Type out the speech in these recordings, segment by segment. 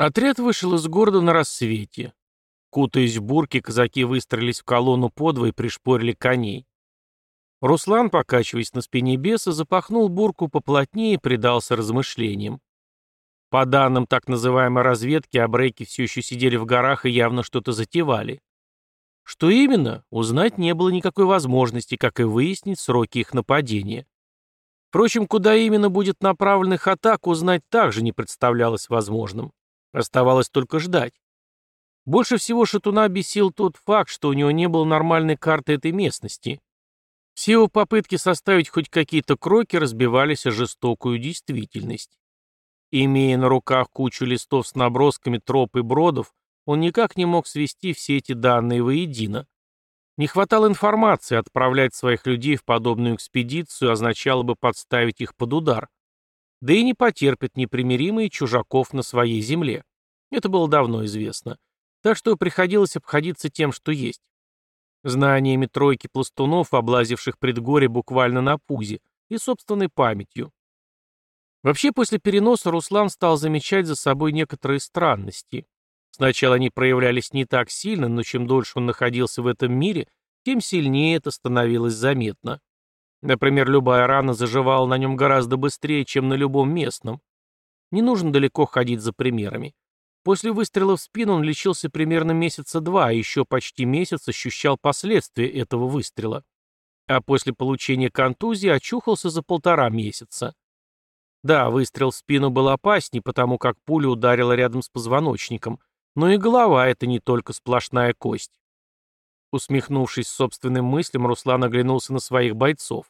Отряд вышел из города на рассвете. Кутаясь в бурки, казаки выстроились в колонну подвое и пришпорили коней. Руслан, покачиваясь на спине беса, запахнул бурку поплотнее и предался размышлениям. По данным так называемой разведки, абрейки все еще сидели в горах и явно что-то затевали. Что именно, узнать не было никакой возможности, как и выяснить сроки их нападения. Впрочем, куда именно будет направлена их атака, узнать также не представлялось возможным. Оставалось только ждать. Больше всего Шатуна бесил тот факт, что у него не было нормальной карты этой местности. Все его попытки составить хоть какие-то кроки разбивались о жестокую действительность. Имея на руках кучу листов с набросками троп и бродов, он никак не мог свести все эти данные воедино. Не хватало информации, отправлять своих людей в подобную экспедицию означало бы подставить их под удар да и не потерпят непримиримые чужаков на своей земле. Это было давно известно. Так что приходилось обходиться тем, что есть. Знаниями тройки пластунов, облазивших предгорье буквально на пузе, и собственной памятью. Вообще, после переноса Руслан стал замечать за собой некоторые странности. Сначала они проявлялись не так сильно, но чем дольше он находился в этом мире, тем сильнее это становилось заметно. Например, любая рана заживала на нем гораздо быстрее, чем на любом местном. Не нужно далеко ходить за примерами. После выстрела в спину он лечился примерно месяца два, а еще почти месяц ощущал последствия этого выстрела. А после получения контузии очухался за полтора месяца. Да, выстрел в спину был опасней, потому как пуля ударила рядом с позвоночником, но и голова — это не только сплошная кость. Усмехнувшись собственным мыслям, Руслан оглянулся на своих бойцов.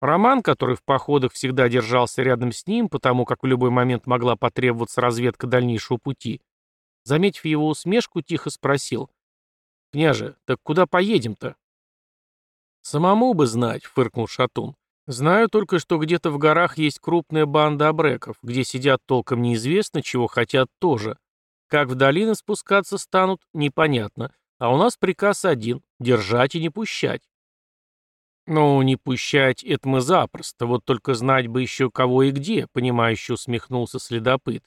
Роман, который в походах всегда держался рядом с ним, потому как в любой момент могла потребоваться разведка дальнейшего пути, заметив его усмешку, тихо спросил. «Княже, так куда поедем-то?» «Самому бы знать», — фыркнул Шатун. «Знаю только, что где-то в горах есть крупная банда абреков, где сидят толком неизвестно, чего хотят тоже. Как в долины спускаться станут, непонятно. А у нас приказ один — держать и не пущать. Ну, не пущать — это мы запросто, вот только знать бы еще кого и где, понимающе усмехнулся следопыт.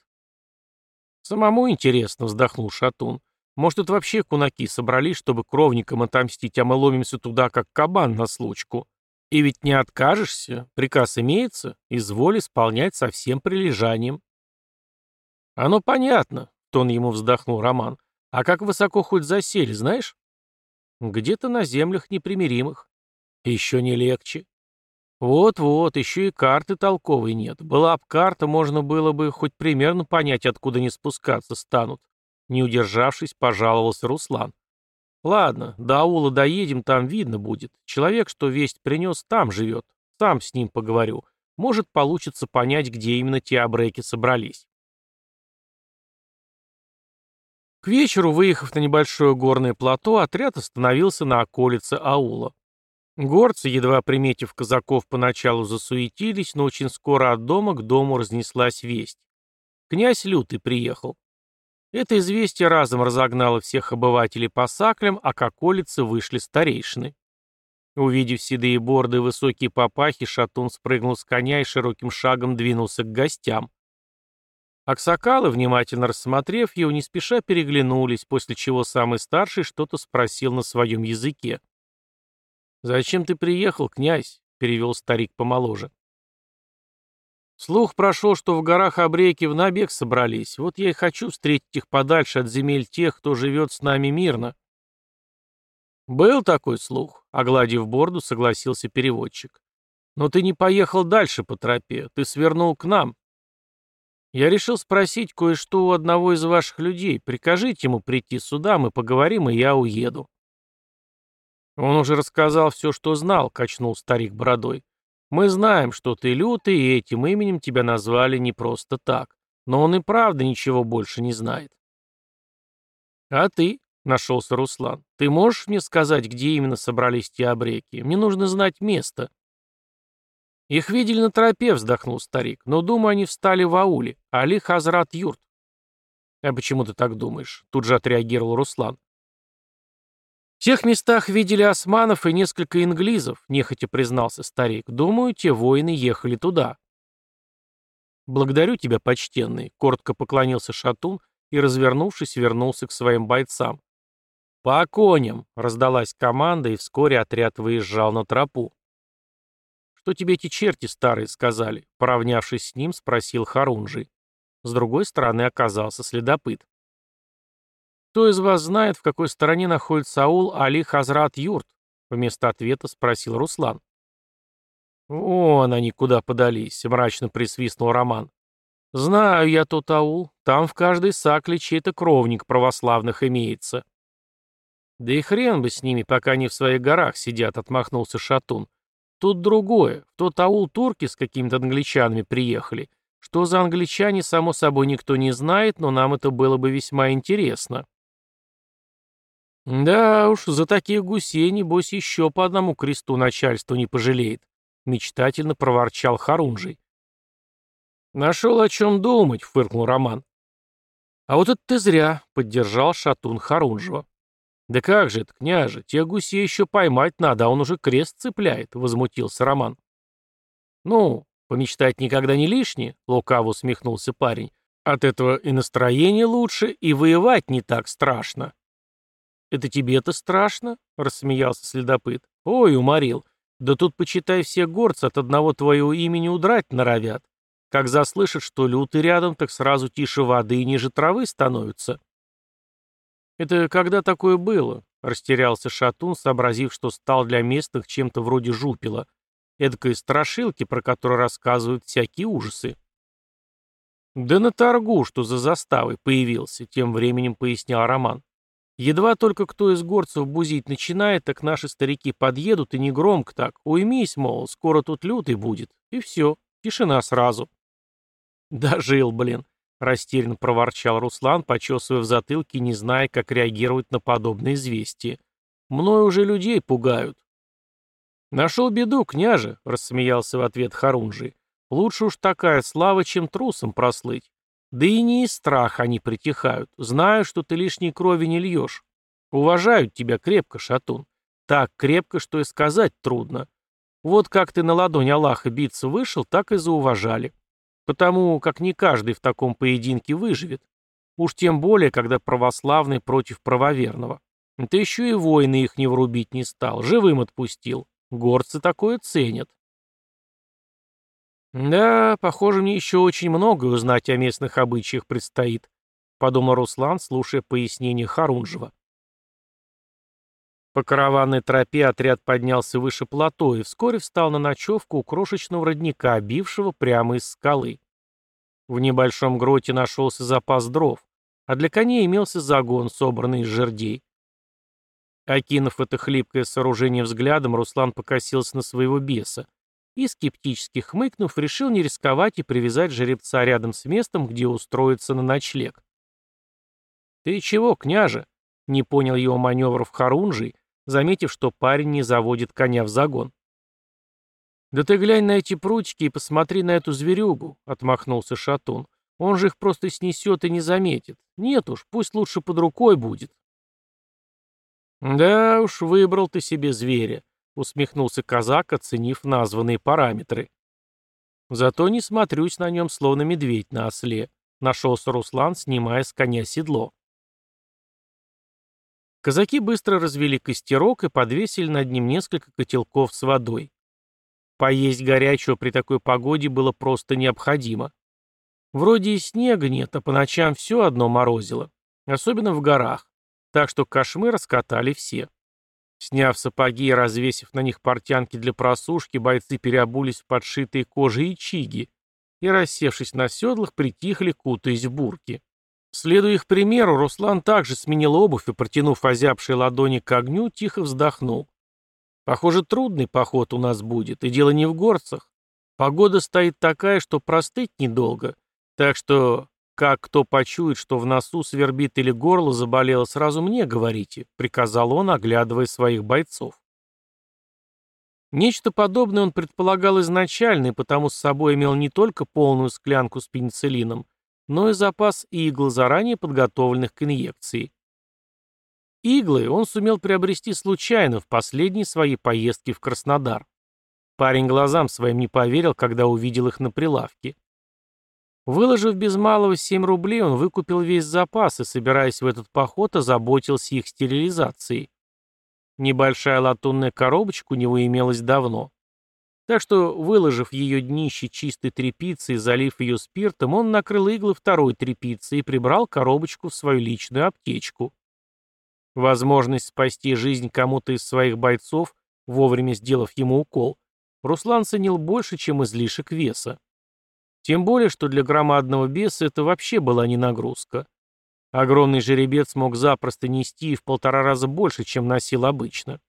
Самому интересно, вздохнул Шатун. Может, тут вообще кунаки собрались, чтобы кровникам отомстить, а мы ломимся туда, как кабан на случку. И ведь не откажешься, приказ имеется, изволь исполнять со всем прилежанием. Оно понятно, тон ему вздохнул Роман. А как высоко хоть засели, знаешь? Где-то на землях непримиримых. Еще не легче. Вот-вот, еще и карты толковой нет. Была б карта, можно было бы хоть примерно понять, откуда не спускаться станут. Не удержавшись, пожаловался Руслан. Ладно, до аула доедем, там видно будет. Человек, что весть принес, там живет. Сам с ним поговорю. Может, получится понять, где именно те абреки собрались. К вечеру, выехав на небольшое горное плато, отряд остановился на околице аула. Горцы, едва приметив казаков, поначалу засуетились, но очень скоро от дома к дому разнеслась весть. Князь Лютый приехал. Это известие разом разогнало всех обывателей по саклям, а к околице вышли старейшины. Увидев седые борды и высокие папахи, шатун спрыгнул с коня и широким шагом двинулся к гостям. Аксакалы, внимательно рассмотрев его, не спеша переглянулись, после чего самый старший что-то спросил на своем языке. «Зачем ты приехал, князь?» — перевел старик помоложе. Слух прошел, что в горах Обрейки в набег собрались. Вот я и хочу встретить их подальше от земель тех, кто живет с нами мирно. Был такой слух, огладив борду, согласился переводчик. Но ты не поехал дальше по тропе, ты свернул к нам. Я решил спросить кое-что у одного из ваших людей. Прикажите ему прийти сюда, мы поговорим, и я уеду». «Он уже рассказал все, что знал», — качнул старик бородой. «Мы знаем, что ты лютый, и этим именем тебя назвали не просто так. Но он и правда ничего больше не знает». «А ты?» — нашелся Руслан. «Ты можешь мне сказать, где именно собрались те обреки? Мне нужно знать место». «Их видели на тропе», — вздохнул старик, «но, думаю, они встали в ауле. Али Хазрат Юрт». «А почему ты так думаешь?» — тут же отреагировал Руслан. «В тех местах видели османов и несколько инглизов», — нехотя признался старик. «Думаю, те воины ехали туда». «Благодарю тебя, почтенный», — коротко поклонился Шатун и, развернувшись, вернулся к своим бойцам. «По коням!» — раздалась команда, и вскоре отряд выезжал на тропу. «Что тебе эти черти старые сказали?» — поравнявшись с ним, спросил Харунжий. С другой стороны оказался следопыт. «Кто из вас знает, в какой стороне находится аул Али Хазрат Юрт?» — вместо ответа спросил Руслан. «Вон они куда подались», — мрачно присвистнул Роман. «Знаю я тот аул. Там в каждой сакле чей-то кровник православных имеется». «Да и хрен бы с ними, пока они в своих горах сидят», — отмахнулся Шатун. «Тут другое. В тот аул турки с какими-то англичанами приехали. Что за англичане, само собой, никто не знает, но нам это было бы весьма интересно». «Да уж, за таких гусей, небось, еще по одному кресту начальство не пожалеет», — мечтательно проворчал Харунжий. «Нашел о чем думать», — фыркнул Роман. «А вот это ты зря», — поддержал Шатун Харунжева. «Да как же это, княже, те гусей еще поймать надо, а он уже крест цепляет», — возмутился Роман. «Ну, помечтать никогда не лишнее», — лукаво усмехнулся парень. «От этого и настроение лучше, и воевать не так страшно». «Это тебе-то страшно?» — рассмеялся следопыт. «Ой, уморил. Да тут, почитай, все горцы от одного твоего имени удрать норовят. Как заслышат, что лютый рядом, так сразу тише воды и ниже травы становятся». «Это когда такое было?» — растерялся Шатун, сообразив, что стал для местных чем-то вроде жупила. Эдакой страшилки, про которую рассказывают всякие ужасы. «Да на торгу, что за заставой появился», — тем временем пояснял Роман. «Едва только кто из горцев бузить начинает, так наши старики подъедут, и не громко так. Уймись, мол, скоро тут лютый будет. И все, тишина сразу». «Дожил, блин», Растерянно проворчал Руслан, почесывая в затылке, не зная, как реагировать на подобное известие. «Мною уже людей пугают». «Нашел беду, княже», — рассмеялся в ответ Харунжий. «Лучше уж такая слава, чем трусом прослыть. Да и не из страха они притихают. Знаю, что ты лишней крови не льешь. Уважают тебя крепко, Шатун. Так крепко, что и сказать трудно. Вот как ты на ладонь Аллаха биться вышел, так и зауважали. Потому как не каждый в таком поединке выживет. Уж тем более, когда православный против правоверного. Ты еще и воины их не врубить не стал, живым отпустил. Горцы такое ценят. «Да, похоже, мне еще очень многое узнать о местных обычаях предстоит», — подумал Руслан, слушая пояснение Харунжева. По караванной тропе отряд поднялся выше плато и вскоре встал на ночевку у крошечного родника, бившего прямо из скалы. В небольшом гроте нашелся запас дров, а для коней имелся загон, собранный из жердей. Окинув это хлипкое сооружение взглядом, Руслан покосился на своего беса и, скептически хмыкнув, решил не рисковать и привязать жеребца рядом с местом, где устроиться на ночлег. «Ты чего, княже?» — не понял его маневров Харунжий, заметив, что парень не заводит коня в загон. «Да ты глянь на эти прутики и посмотри на эту зверюгу», — отмахнулся Шатун. «Он же их просто снесет и не заметит. Нет уж, пусть лучше под рукой будет». «Да уж, выбрал ты себе зверя», — усмехнулся казак, оценив названные параметры. «Зато не смотрюсь на нем, словно медведь на осле», — нашелся Руслан, снимая с коня седло. Казаки быстро развели костерок и подвесили над ним несколько котелков с водой. Поесть горячего при такой погоде было просто необходимо. Вроде и снега нет, а по ночам все одно морозило. Особенно в горах. Так что кошмы раскатали все. Сняв сапоги и развесив на них портянки для просушки, бойцы переобулись в подшитые кожи и чиги и, рассевшись на седлах, притихли, кутаясь в бурки. Следуя их примеру, Руслан также сменил обувь и, протянув озябшие ладони к огню, тихо вздохнул. Похоже, трудный поход у нас будет, и дело не в горцах. Погода стоит такая, что простыть недолго. Так что, как кто почует, что в носу свербит или горло заболело, сразу мне говорите, приказал он, оглядывая своих бойцов. Нечто подобное он предполагал изначально, и потому с собой имел не только полную склянку с пенициллином, но и запас игл, заранее подготовленных к инъекции. Иглы он сумел приобрести случайно в последней своей поездке в Краснодар. Парень глазам своим не поверил, когда увидел их на прилавке. Выложив без малого 7 рублей, он выкупил весь запас и, собираясь в этот поход, озаботился их стерилизацией. Небольшая латунная коробочка у него имелась давно. Так что, выложив ее днище чистой тряпицей и залив ее спиртом, он накрыл иглы второй тряпицей и прибрал коробочку в свою личную аптечку. Возможность спасти жизнь кому-то из своих бойцов, вовремя сделав ему укол, Руслан ценил больше, чем излишек веса. Тем более, что для громадного беса это вообще была не нагрузка. Огромный жеребец мог запросто нести в полтора раза больше, чем носил обычно.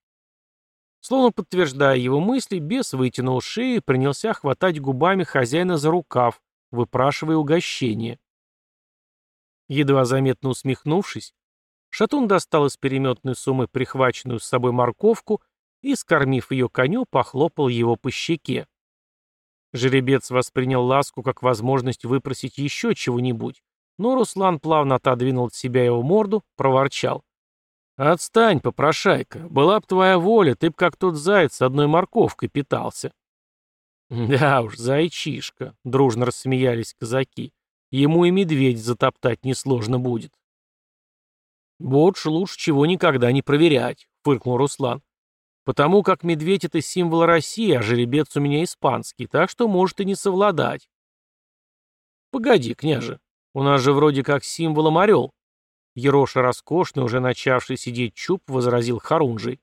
Словно подтверждая его мысли, бес вытянул шею и принялся хватать губами хозяина за рукав, выпрашивая угощение. Едва заметно усмехнувшись, Шатун достал из переметной суммы прихваченную с собой морковку и, скормив ее коню, похлопал его по щеке. Жеребец воспринял ласку как возможность выпросить еще чего-нибудь, но Руслан плавно отодвинул от себя его морду, проворчал. «Отстань, попрошайка, была б твоя воля, ты б как тот заяц одной морковкой питался». «Да уж, зайчишка», — дружно рассмеялись казаки. «Ему и медведь затоптать несложно будет». «Вот ж лучше чего никогда не проверять», — фыркнул Руслан. «Потому как медведь — это символ России, а жеребец у меня испанский, так что может и не совладать». «Погоди, княже, у нас же вроде как символом орел». Ероша роскошный, уже начавший сидеть чуб, возразил Харунжий.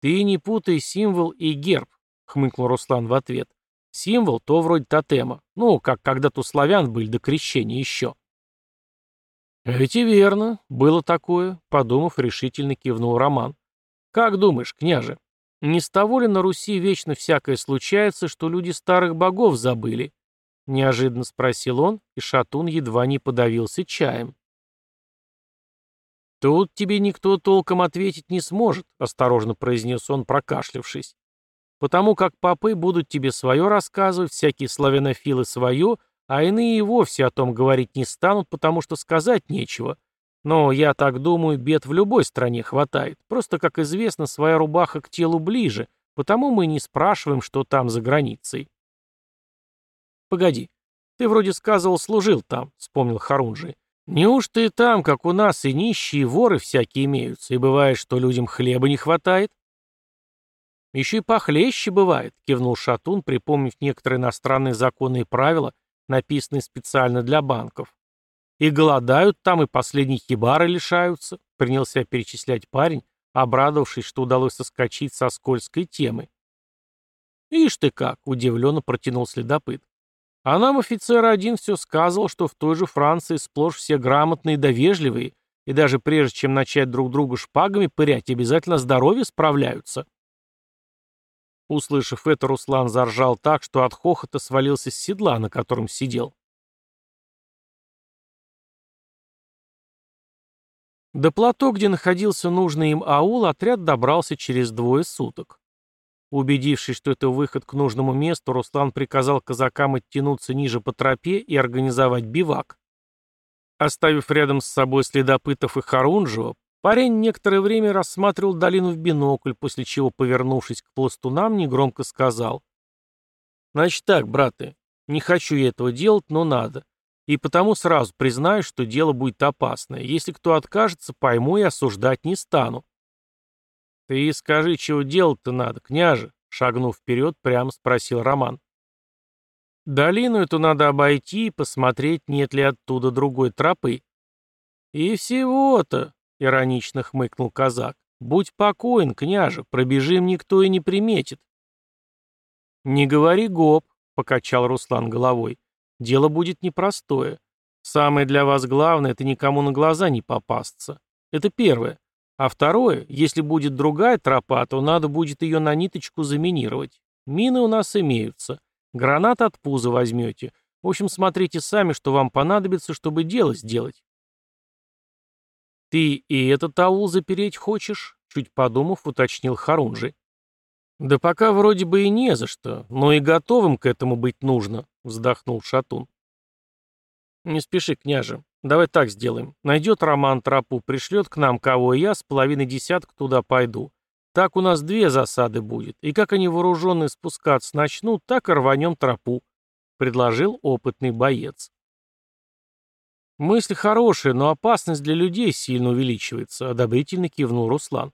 «Ты не путай символ и герб», — хмыкнул Руслан в ответ. «Символ — то вроде тотема. Ну, как когда-то у славян были до крещения еще». «Ведь и верно, было такое», — подумав, решительно кивнул Роман. «Как думаешь, княже, не с того ли на Руси вечно всякое случается, что люди старых богов забыли?» Неожиданно спросил он, и Шатун едва не подавился чаем. «Тут тебе никто толком ответить не сможет», — осторожно произнес он, прокашлявшись. «Потому как попы будут тебе свое рассказывать, всякие славянофилы свое, а иные и вовсе о том говорить не станут, потому что сказать нечего. Но, я так думаю, бед в любой стране хватает. Просто, как известно, своя рубаха к телу ближе, потому мы не спрашиваем, что там за границей. «Погоди, ты вроде сказывал, служил там», — вспомнил Харунжи. «Неужто и там, как у нас, и нищие, и воры всякие имеются, и бывает, что людям хлеба не хватает?» «Еще и похлеще бывает», — кивнул Шатун, припомнив некоторые иностранные законы и правила, написанный специально для банков. И голодают там, и последние хибары лишаются, принялся перечислять парень, обрадовавшись, что удалось соскочить со скользкой темы. «Ишь ты как!» — удивленно протянул следопыт. «А нам офицер один все сказывал, что в той же Франции сплошь все грамотные да вежливые, и даже прежде чем начать друг друга шпагами пырять, обязательно здоровье справляются». Услышав это, Руслан заржал так, что от хохота свалился с седла, на котором сидел. До плато, где находился нужный им аул, отряд добрался через двое суток. Убедившись, что это выход к нужному месту, Руслан приказал казакам оттянуться ниже по тропе и организовать бивак. Оставив рядом с собой следопытов и Харунжева, Парень некоторое время рассматривал долину в бинокль, после чего, повернувшись к пластунам, негромко сказал. «Значит так, браты, не хочу я этого делать, но надо. И потому сразу признаю, что дело будет опасное. Если кто откажется, пойму и осуждать не стану». «Ты скажи, чего делать-то надо, княже?» Шагнув вперед, прямо спросил Роман. «Долину эту надо обойти и посмотреть, нет ли оттуда другой тропы». «И всего-то», — иронично хмыкнул казак. «Будь покоен, княже, пробежим никто и не приметит». «Не говори гоп», — покачал Руслан головой. «Дело будет непростое. Самое для вас главное — это никому на глаза не попасться. Это первое. А второе, если будет другая тропа, то надо будет ее на ниточку заминировать. Мины у нас имеются. Гранат от пуза возьмете. В общем, смотрите сами, что вам понадобится, чтобы дело сделать. «Ты и этот аул запереть хочешь?» — чуть подумав, уточнил Харунжи. «Да пока вроде бы и не за что, но и готовым к этому быть нужно», — вздохнул Шатун. «Не спеши, княже. Давай так сделаем. Найдет Роман тропу, пришлет к нам кого, я с половиной десятка туда пойду. Так у нас две засады будет, и как они вооруженные спускаться начнут, так и рванем тропу. — предложил опытный боец. «Мысль хорошая, но опасность для людей сильно увеличивается», — одобрительно кивнул Руслан.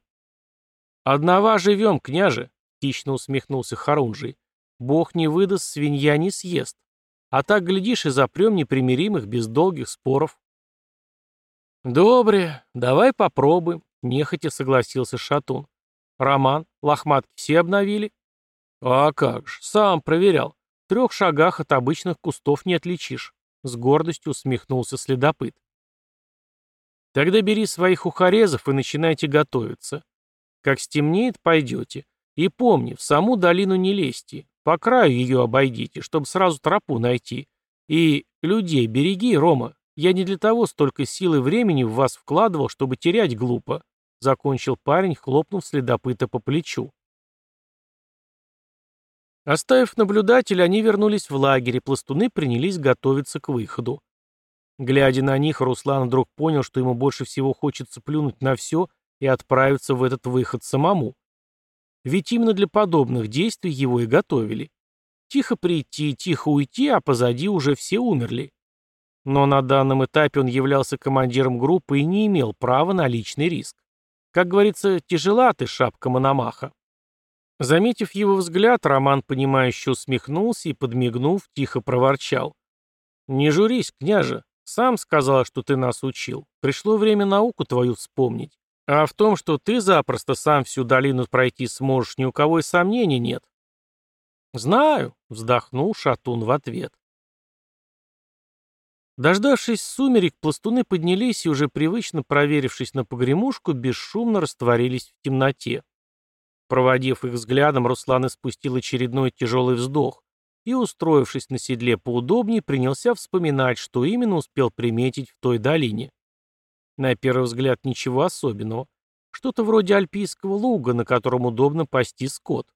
«Одного живем, княже», — хищно усмехнулся Харунжий. «Бог не выдаст, свинья не съест. А так, глядишь, и запрем непримиримых без долгих споров». «Добре, давай попробуем», — нехотя согласился Шатун. «Роман, лохматки все обновили?» «А как же, сам проверял. В трех шагах от обычных кустов не отличишь». С гордостью усмехнулся следопыт. Тогда бери своих ухорезов и начинайте готовиться. Как стемнеет, пойдете. И помни, в саму долину не лезьте. По краю ее обойдите, чтобы сразу тропу найти. И людей береги, Рома. Я не для того столько сил и времени в вас вкладывал, чтобы терять глупо. Закончил парень, хлопнув следопыта по плечу. Оставив наблюдателя, они вернулись в лагерь, и пластуны принялись готовиться к выходу. Глядя на них, Руслан вдруг понял, что ему больше всего хочется плюнуть на все и отправиться в этот выход самому. Ведь именно для подобных действий его и готовили. Тихо прийти, тихо уйти, а позади уже все умерли. Но на данном этапе он являлся командиром группы и не имел права на личный риск. Как говорится, тяжела ты, шапка Мономаха. Заметив его взгляд, Роман, понимающе усмехнулся и, подмигнув, тихо проворчал. «Не журись, княже. Сам сказал, что ты нас учил. Пришло время науку твою вспомнить. А в том, что ты запросто сам всю долину пройти сможешь, ни у кого и сомнений нет». «Знаю», — вздохнул Шатун в ответ. Дождавшись сумерек, пластуны поднялись и, уже привычно проверившись на погремушку, бесшумно растворились в темноте. Проводив их взглядом, Руслан испустил очередной тяжелый вздох и, устроившись на седле поудобнее, принялся вспоминать, что именно успел приметить в той долине. На первый взгляд ничего особенного. Что-то вроде альпийского луга, на котором удобно пасти скот.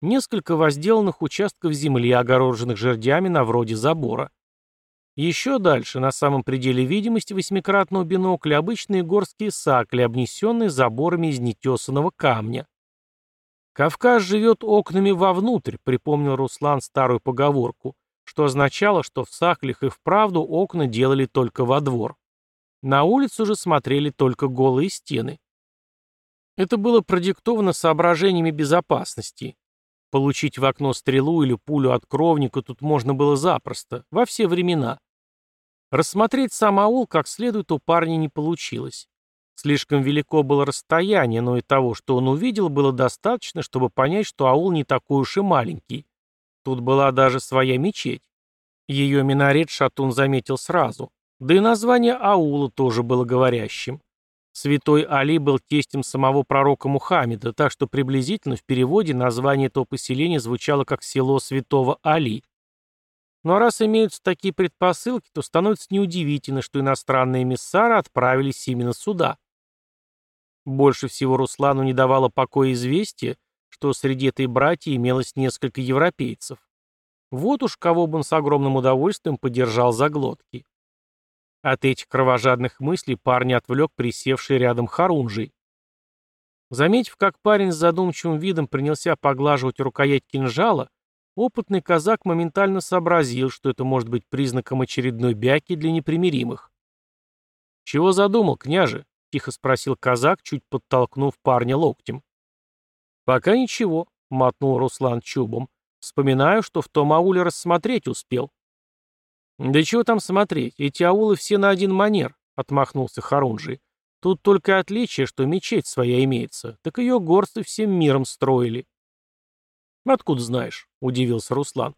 Несколько возделанных участков земли, огороженных жердями на вроде забора. Еще дальше, на самом пределе видимости восьмикратного бинокля, обычные горские сакли, обнесенные заборами из нетесанного камня. «Кавказ живет окнами вовнутрь», — припомнил Руслан старую поговорку, что означало, что в Сахлях и вправду окна делали только во двор. На улицу же смотрели только голые стены. Это было продиктовано соображениями безопасности. Получить в окно стрелу или пулю от кровника тут можно было запросто, во все времена. Рассмотреть сам аул как следует у парня не получилось. Слишком велико было расстояние, но и того, что он увидел, было достаточно, чтобы понять, что аул не такой уж и маленький. Тут была даже своя мечеть. Ее минарет Шатун заметил сразу. Да и название аула тоже было говорящим. Святой Али был тестем самого пророка Мухаммеда, так что приблизительно в переводе название этого поселения звучало как «село святого Али». Но раз имеются такие предпосылки, то становится неудивительно, что иностранные эмиссары отправились именно сюда. Больше всего Руслану не давало покоя известие, что среди этой братьи имелось несколько европейцев. Вот уж кого бы он с огромным удовольствием подержал за глотки. От этих кровожадных мыслей парня отвлек присевший рядом Харунжий. Заметив, как парень с задумчивым видом принялся поглаживать рукоять кинжала, опытный казак моментально сообразил, что это может быть признаком очередной бяки для непримиримых. «Чего задумал, княже?» — тихо спросил казак, чуть подтолкнув парня локтем. «Пока ничего», — мотнул Руслан чубом. «Вспоминаю, что в том ауле рассмотреть успел». «Да чего там смотреть? Эти аулы все на один манер», — отмахнулся Харунжий. «Тут только отличие, что мечеть своя имеется, так ее горцы всем миром строили». «Откуда знаешь?» — удивился Руслан.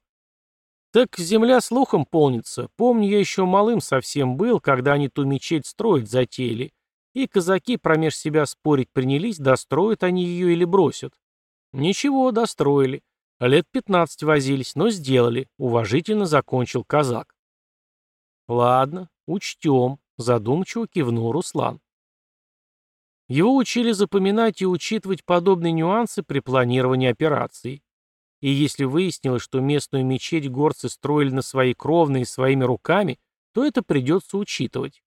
«Так земля слухом полнится. Помню, я еще малым совсем был, когда они ту мечеть строить затеяли. И казаки промеж себя спорить принялись, достроят они ее или бросят. Ничего, достроили. Лет пятнадцать возились, но сделали, уважительно закончил казак. Ладно, учтем, задумчиво кивнул Руслан. Его учили запоминать и учитывать подобные нюансы при планировании операций. И если выяснилось, что местную мечеть горцы строили на свои кровные своими руками, то это придется учитывать.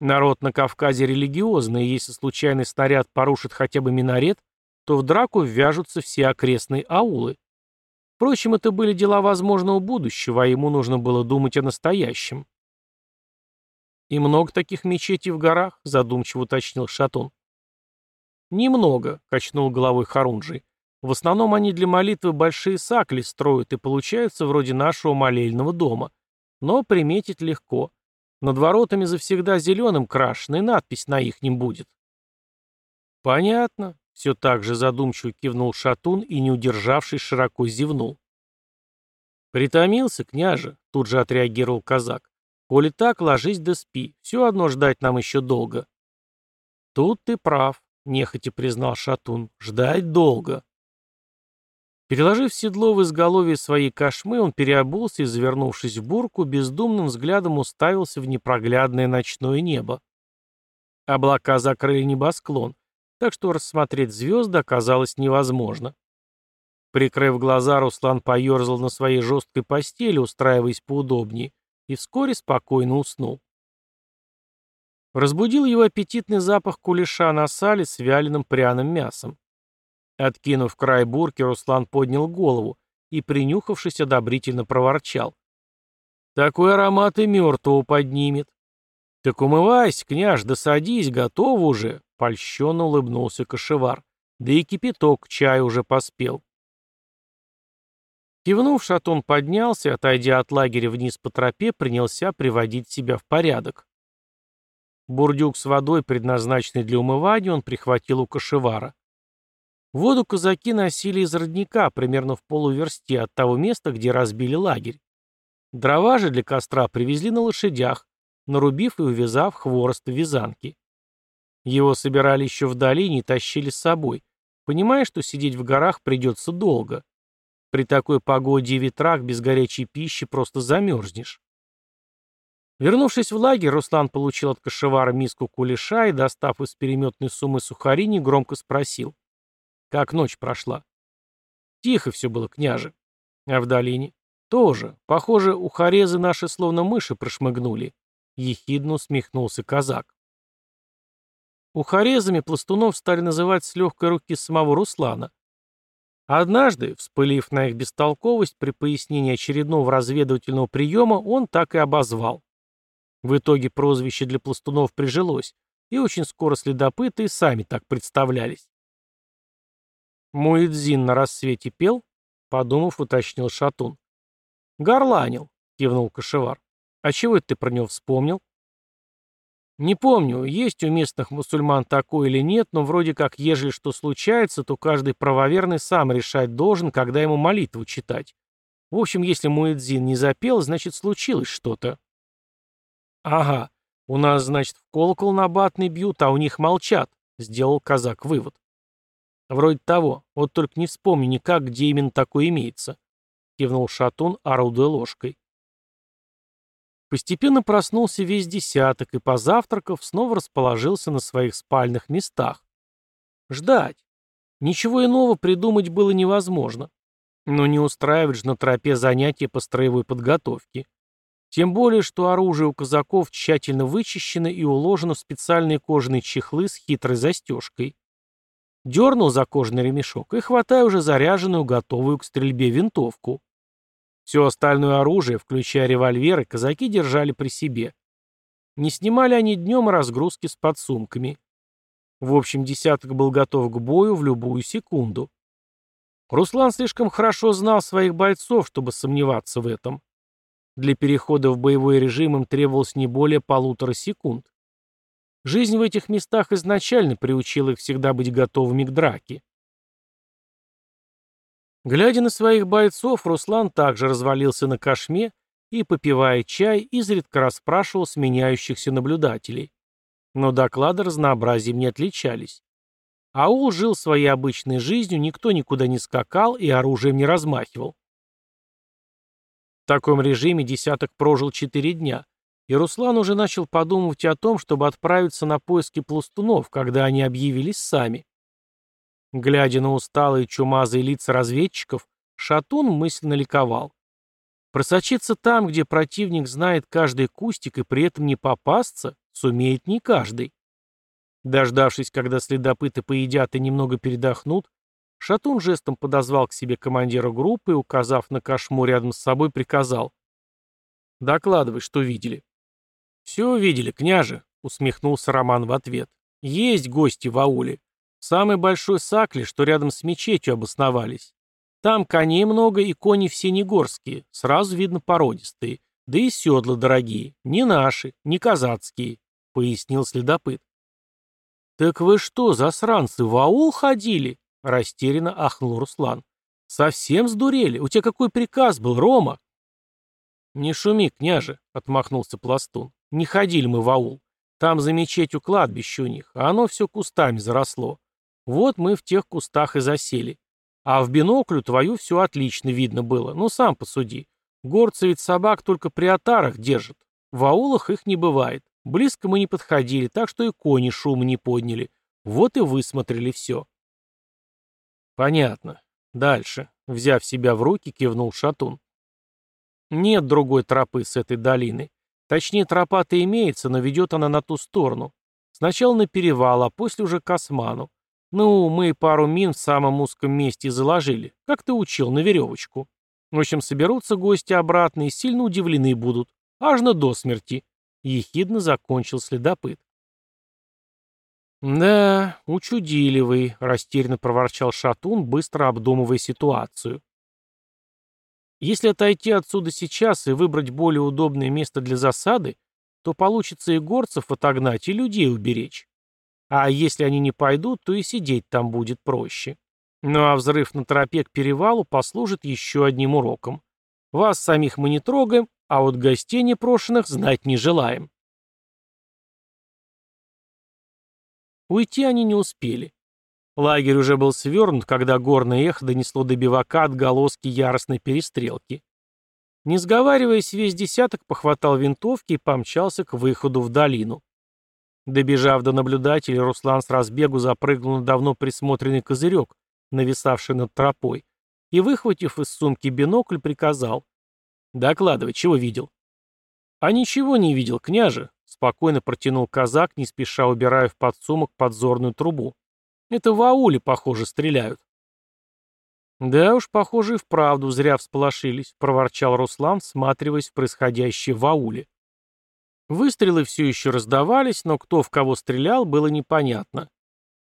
Народ на Кавказе религиозный, и если случайный снаряд порушит хотя бы минарет, то в драку ввяжутся все окрестные аулы. Впрочем, это были дела возможного будущего, а ему нужно было думать о настоящем. «И много таких мечетей в горах?» — задумчиво уточнил Шатун. «Немного», — качнул головой Харунжий. «В основном они для молитвы большие сакли строят и получаются вроде нашего молельного дома. Но приметить легко. Над воротами завсегда зеленым крашено, и надпись на их не будет». «Понятно», — все так же задумчиво кивнул Шатун и, не удержавшись, широко зевнул. «Притомился, княже», — тут же отреагировал казак. «Коли так, ложись да спи. Все одно ждать нам еще долго». «Тут ты прав», — нехотя признал Шатун. «Ждать долго». Переложив седло в изголовье своей кошмы, он переобулся и, завернувшись в бурку, бездумным взглядом уставился в непроглядное ночное небо. Облака закрыли небосклон, так что рассмотреть звезды оказалось невозможно. Прикрыв глаза, Руслан поерзал на своей жесткой постели, устраиваясь поудобнее, и вскоре спокойно уснул. Разбудил его аппетитный запах кулеша на сале с вяленым пряным мясом. Откинув край бурки, Руслан поднял голову и, принюхавшись, одобрительно проворчал. «Такой аромат и мертвого поднимет». «Так умывайся, княж, да садись, готов уже», — польщенно улыбнулся кошевар. «Да и кипяток чай уже поспел». Кивнув, Шатун поднялся отойдя от лагеря вниз по тропе, принялся приводить себя в порядок. Бурдюк с водой, предназначенный для умывания, он прихватил у кошевара. Воду казаки носили из родника, примерно в полуверсте от того места, где разбили лагерь. Дрова же для костра привезли на лошадях, нарубив и увязав хворост в вязанки. Его собирали еще в долине и тащили с собой, понимая, что сидеть в горах придется долго. При такой погоде и ветрах без горячей пищи просто замерзнешь. Вернувшись в лагерь, Руслан получил от кошевара миску кулеша и, достав из переметной суммы сухари, негромко спросил. Как ночь прошла? Тихо все было, княже. А в долине? Тоже. Похоже, у хорезы наши словно мыши прошмыгнули. Ехидно усмехнулся казак. Ухарезами пластунов стали называть с легкой руки самого Руслана. Однажды, вспылив на их бестолковость при пояснении очередного разведывательного приема, он так и обозвал. В итоге прозвище для пластунов прижилось, и очень скоро следопыты сами так представлялись. «Муэдзин на рассвете пел?» — подумав, уточнил Шатун. «Горланил», — кивнул Кашевар. «А чего это ты про него вспомнил?» «Не помню, есть у местных мусульман такое или нет, но вроде как, ежели что случается, то каждый правоверный сам решать должен, когда ему молитву читать. В общем, если Муэдзин не запел, значит, случилось что-то». «Ага, у нас, значит, в колокол набатный бьют, а у них молчат», — сделал казак вывод. «Вроде того, вот только не вспомню никак, где именно такое имеется», — кивнул Шатун, орудуя ложкой. Постепенно проснулся весь десяток и, позавтракав, снова расположился на своих спальных местах. Ждать. Ничего иного придумать было невозможно. Но не устраивать же на тропе занятия по строевой подготовке. Тем более, что оружие у казаков тщательно вычищено и уложено в специальные кожаные чехлы с хитрой застежкой. Дернул за кожаный ремешок и хватая уже заряженную, готовую к стрельбе винтовку. Все остальное оружие, включая револьверы, казаки держали при себе. Не снимали они днем разгрузки с подсумками. В общем, десяток был готов к бою в любую секунду. Руслан слишком хорошо знал своих бойцов, чтобы сомневаться в этом. Для перехода в боевой режим им требовалось не более полутора секунд. Жизнь в этих местах изначально приучила их всегда быть готовыми к драке. Глядя на своих бойцов, Руслан также развалился на кошме и, попивая чай, изредка расспрашивал сменяющихся наблюдателей. Но доклады разнообразием не отличались. Аул жил своей обычной жизнью, никто никуда не скакал и оружием не размахивал. В таком режиме десяток прожил четыре дня, и Руслан уже начал подумывать о том, чтобы отправиться на поиски пластунов, когда они объявились сами. Глядя на усталые чумазые лица разведчиков, Шатун мысленно ликовал. Просочиться там, где противник знает каждый кустик и при этом не попасться, сумеет не каждый. Дождавшись, когда следопыты поедят и немного передохнут, Шатун жестом подозвал к себе командира группы и, указав на кошму рядом с собой, приказал. «Докладывай, что видели». «Все видели, княже», — усмехнулся Роман в ответ. «Есть гости в ауле. Самый большой сакли, что рядом с мечетью обосновались. Там коней много и кони все негорские, сразу видно породистые. Да и седла дорогие, не наши, не казацкие», — пояснил следопыт. «Так вы что, засранцы, в аул ходили?» — растерянно ахнул Руслан. «Совсем сдурели? У тебя какой приказ был, Рома?» «Не шуми, княже», — отмахнулся Пластун. «Не ходили мы в аул. Там за мечетью кладбище у них, а оно все кустами заросло. Вот мы в тех кустах и засели. А в биноклю твою все отлично видно было. Ну, сам посуди. Горцы ведь собак только при отарах держат. В аулах их не бывает. Близко мы не подходили, так что и кони шума не подняли. Вот и высмотрели все. Понятно. Дальше. Взяв себя в руки, кивнул Шатун. Нет другой тропы с этой долины. Точнее, тропа-то имеется, но ведет она на ту сторону. Сначала на перевал, а после уже к Осману. Ну, мы пару мин в самом узком месте заложили, как ты учил, на веревочку. В общем, соберутся гости обратно и сильно удивлены будут. Аж на до смерти. Ехидно закончил следопыт. «Да, учудили вы», — растерянно проворчал Шатун, быстро обдумывая ситуацию. «Если отойти отсюда сейчас и выбрать более удобное место для засады, то получится и горцев отогнать, и людей уберечь. А если они не пойдут, то и сидеть там будет проще. Ну а взрыв на тропе к перевалу послужит еще одним уроком. Вас самих мы не трогаем, а вот гостей непрошенных знать не желаем. Уйти они не успели. Лагерь уже был свернут, когда горное эхо донесло до бивака отголоски яростной перестрелки. Не сговариваясь, весь десяток похватал винтовки и помчался к выходу в долину. Добежав до наблюдателя, Руслан с разбегу запрыгнул на давно присмотренный козырек, нависавший над тропой, и, выхватив из сумки бинокль, приказал. «Докладывай, чего видел?» «А ничего не видел, княже», — спокойно протянул казак, не спеша убирая в подсумок подзорную трубу. «Это в ауле, похоже, стреляют». «Да уж, похоже, и вправду зря всполошились», — проворчал Руслан, всматриваясь в происходящее в ауле. Выстрелы все еще раздавались, но кто в кого стрелял, было непонятно.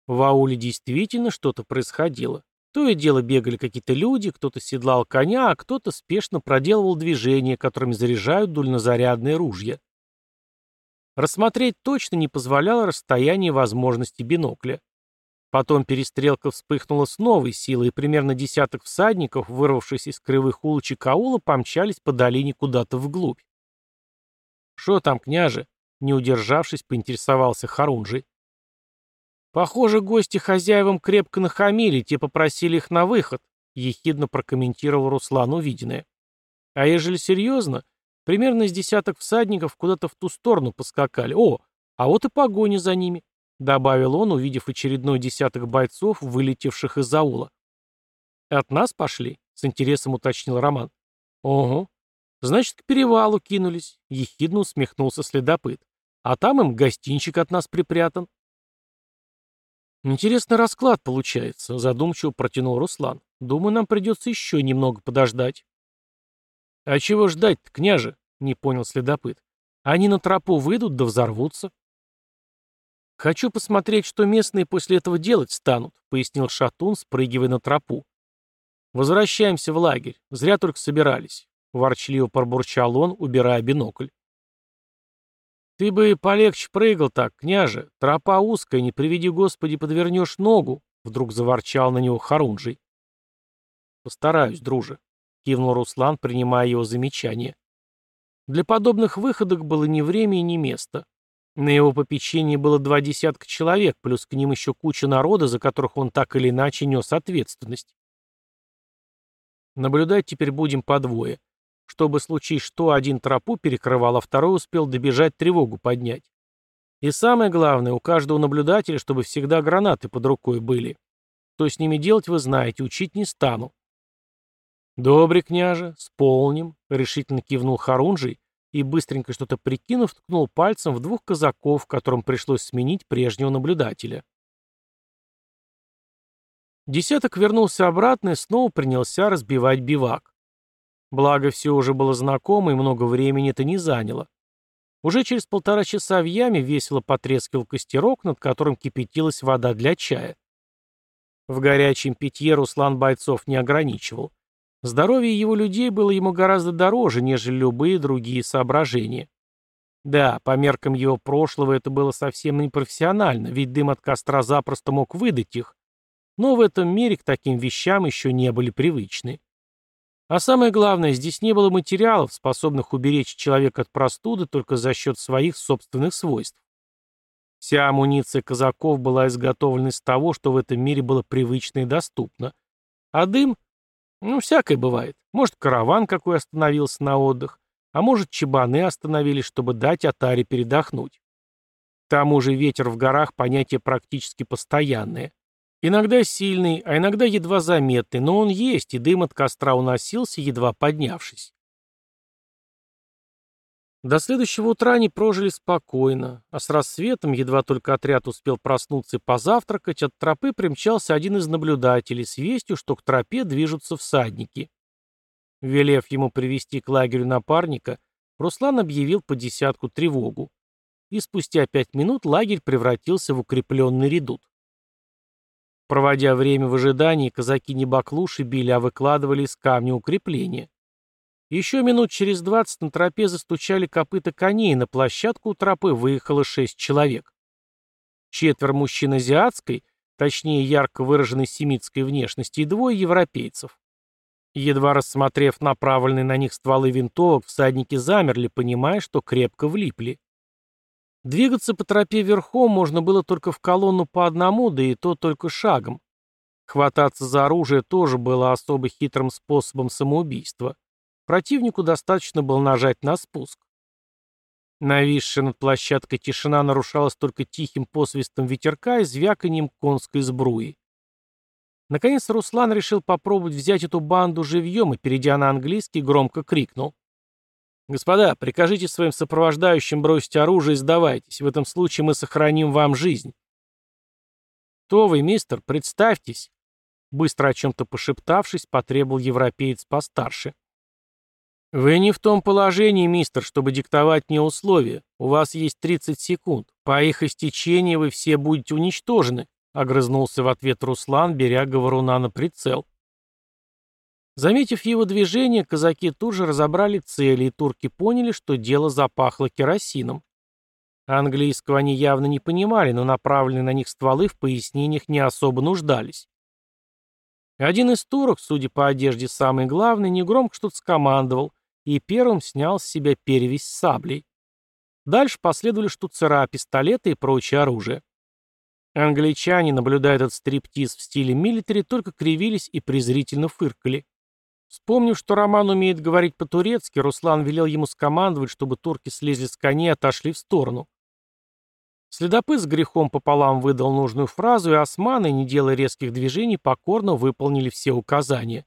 В ауле действительно что-то происходило. То и дело бегали какие-то люди, кто-то седлал коня, а кто-то спешно проделывал движения, которыми заряжают дульнозарядные ружья. Рассмотреть точно не позволяло расстояние возможности бинокля. Потом перестрелка вспыхнула с новой силой, и примерно десяток всадников, вырвавшись из кривых улочек аула, помчались по долине куда-то вглубь. «Шо там, княже?» — не удержавшись, поинтересовался Харунжий. «Похоже, гости хозяевам крепко нахамили, те попросили их на выход», — ехидно прокомментировал Руслан увиденное. «А ежели серьезно, примерно с десяток всадников куда-то в ту сторону поскакали. О, а вот и погоня за ними», — добавил он, увидев очередной десяток бойцов, вылетевших из аула. «От нас пошли?» — с интересом уточнил Роман. «Ого. Значит, к перевалу кинулись», — ехидно усмехнулся следопыт. «А там им гостинчик от нас припрятан». «Интересный расклад получается», — задумчиво протянул Руслан. «Думаю, нам придется еще немного подождать». «А чего ждать-то, княже?» — не понял следопыт. «Они на тропу выйдут да взорвутся». «Хочу посмотреть, что местные после этого делать станут», — пояснил Шатун, спрыгивая на тропу. «Возвращаемся в лагерь. Зря только собирались», — ворчливо пробурчал он, убирая бинокль. «Ты бы полегче прыгал так, княже. Тропа узкая, не приведи Господи, подвернешь ногу», — вдруг заворчал на него Харунжий. «Постараюсь, друже», — кивнул Руслан, принимая его замечание. Для подобных выходок было ни время и ни место. На его попечении было два десятка человек, плюс к ним еще куча народа, за которых он так или иначе нес ответственность. Наблюдать теперь будем по двое. Чтобы случись что, один тропу перекрывал, а второй успел добежать тревогу поднять. И самое главное, у каждого наблюдателя, чтобы всегда гранаты под рукой были. Что с ними делать, вы знаете, учить не стану. «Добрый княже, сполним», — решительно кивнул Харунжий и, быстренько что-то прикинув, ткнул пальцем в двух казаков, которым пришлось сменить прежнего наблюдателя. Десяток вернулся обратно и снова принялся разбивать бивак. Благо, все уже было знакомо и много времени это не заняло. Уже через полтора часа в яме весело потрескивал костерок, над которым кипятилась вода для чая. В горячем питье Руслан бойцов не ограничивал. Здоровье его людей было ему гораздо дороже, нежели любые другие соображения. Да, по меркам его прошлого это было совсем непрофессионально, ведь дым от костра запросто мог выдать их. Но в этом мире к таким вещам еще не были привычны. А самое главное, здесь не было материалов, способных уберечь человека от простуды только за счет своих собственных свойств. Вся амуниция казаков была изготовлена из того, что в этом мире было привычно и доступно. А дым? Ну, всякое бывает. Может, караван какой остановился на отдых, а может, чебаны остановились, чтобы дать Атаре передохнуть. К тому же ветер в горах – понятие практически постоянное. Иногда сильный, а иногда едва заметный, но он есть, и дым от костра уносился, едва поднявшись. До следующего утра они прожили спокойно, а с рассветом, едва только отряд успел проснуться и позавтракать, от тропы примчался один из наблюдателей с вестью, что к тропе движутся всадники. Велев ему привести к лагерю напарника, Руслан объявил по десятку тревогу. И спустя пять минут лагерь превратился в укрепленный редут. Проводя время в ожидании, казаки не баклуши били, а выкладывали из камня укрепления. Еще минут через двадцать на тропе застучали копыта коней, на площадку у тропы выехало шесть человек. Четверо мужчин азиатской, точнее ярко выраженной семитской внешности, и двое европейцев. Едва рассмотрев направленные на них стволы винтовок, всадники замерли, понимая, что крепко влипли. Двигаться по тропе верхом можно было только в колонну по одному, да и то только шагом. Хвататься за оружие тоже было особо хитрым способом самоубийства. Противнику достаточно было нажать на спуск. Нависшая над площадкой тишина нарушалась только тихим посвистом ветерка и звяканием конской сбруи. Наконец Руслан решил попробовать взять эту банду живьем и, перейдя на английский, громко крикнул. «Господа, прикажите своим сопровождающим бросить оружие и сдавайтесь. В этом случае мы сохраним вам жизнь». «Кто вы, мистер? Представьтесь!» Быстро о чем-то пошептавшись, потребовал европеец постарше. «Вы не в том положении, мистер, чтобы диктовать мне условия. У вас есть 30 секунд. По их истечении вы все будете уничтожены», — огрызнулся в ответ Руслан, беря говоруна на прицел. Заметив его движение, казаки тут же разобрали цели, и турки поняли, что дело запахло керосином. Английского они явно не понимали, но направленные на них стволы в пояснениях не особо нуждались. Один из турок, судя по одежде самый главный, негромко что-то скомандовал и первым снял с себя перевязь с саблей. Дальше последовали штуцера, пистолеты и прочее оружие. Англичане, наблюдая этот стриптиз в стиле милитари, только кривились и презрительно фыркали. Вспомнив, что Роман умеет говорить по-турецки, Руслан велел ему скомандовать, чтобы турки слезли с коней и отошли в сторону. Следопыт с грехом пополам выдал нужную фразу, и османы, не делая резких движений, покорно выполнили все указания.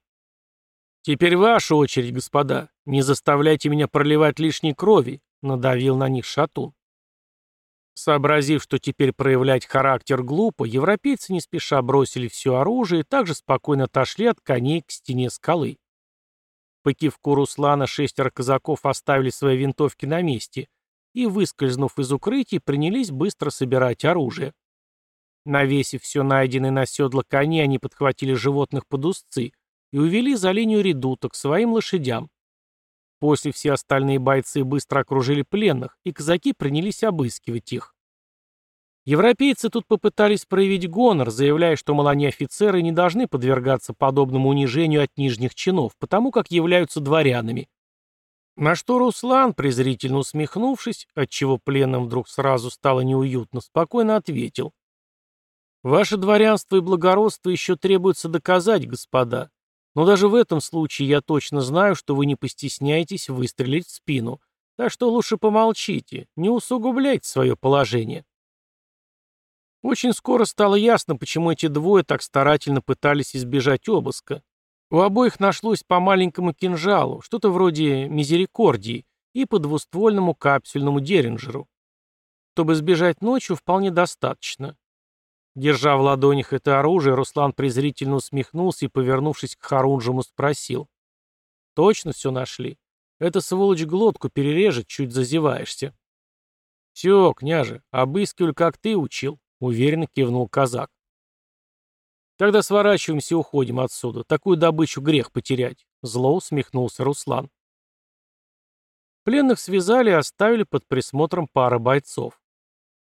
«Теперь ваша очередь, господа. Не заставляйте меня проливать лишней крови», — надавил на них Шатун. Сообразив, что теперь проявлять характер глупо, европейцы не спеша бросили все оружие и также спокойно отошли от коней к стене скалы. По кивку Руслана шестеро казаков оставили свои винтовки на месте и, выскользнув из укрытий, принялись быстро собирать оружие. Навесив все найденное на седло кони, они подхватили животных под узцы и увели за линию редута к своим лошадям. После все остальные бойцы быстро окружили пленных, и казаки принялись обыскивать их. Европейцы тут попытались проявить гонор, заявляя, что мол, офицеры не должны подвергаться подобному унижению от нижних чинов, потому как являются дворянами. На что Руслан, презрительно усмехнувшись, отчего пленным вдруг сразу стало неуютно, спокойно ответил. «Ваше дворянство и благородство еще требуется доказать, господа. Но даже в этом случае я точно знаю, что вы не постесняетесь выстрелить в спину. Так что лучше помолчите, не усугубляйте свое положение». Очень скоро стало ясно, почему эти двое так старательно пытались избежать обыска. У обоих нашлось по маленькому кинжалу, что-то вроде мизерикордии, и по двуствольному капсюльному деринджеру. Чтобы сбежать ночью, вполне достаточно. Держа в ладонях это оружие, Руслан презрительно усмехнулся и, повернувшись к Харунжему, спросил. «Точно все нашли? Эта сволочь глотку перережет, чуть зазеваешься». «Все, княже, обыскивали, как ты учил», — уверенно кивнул казак. «Тогда сворачиваемся и уходим отсюда. Такую добычу грех потерять», — зло усмехнулся Руслан. Пленных связали и оставили под присмотром пары бойцов.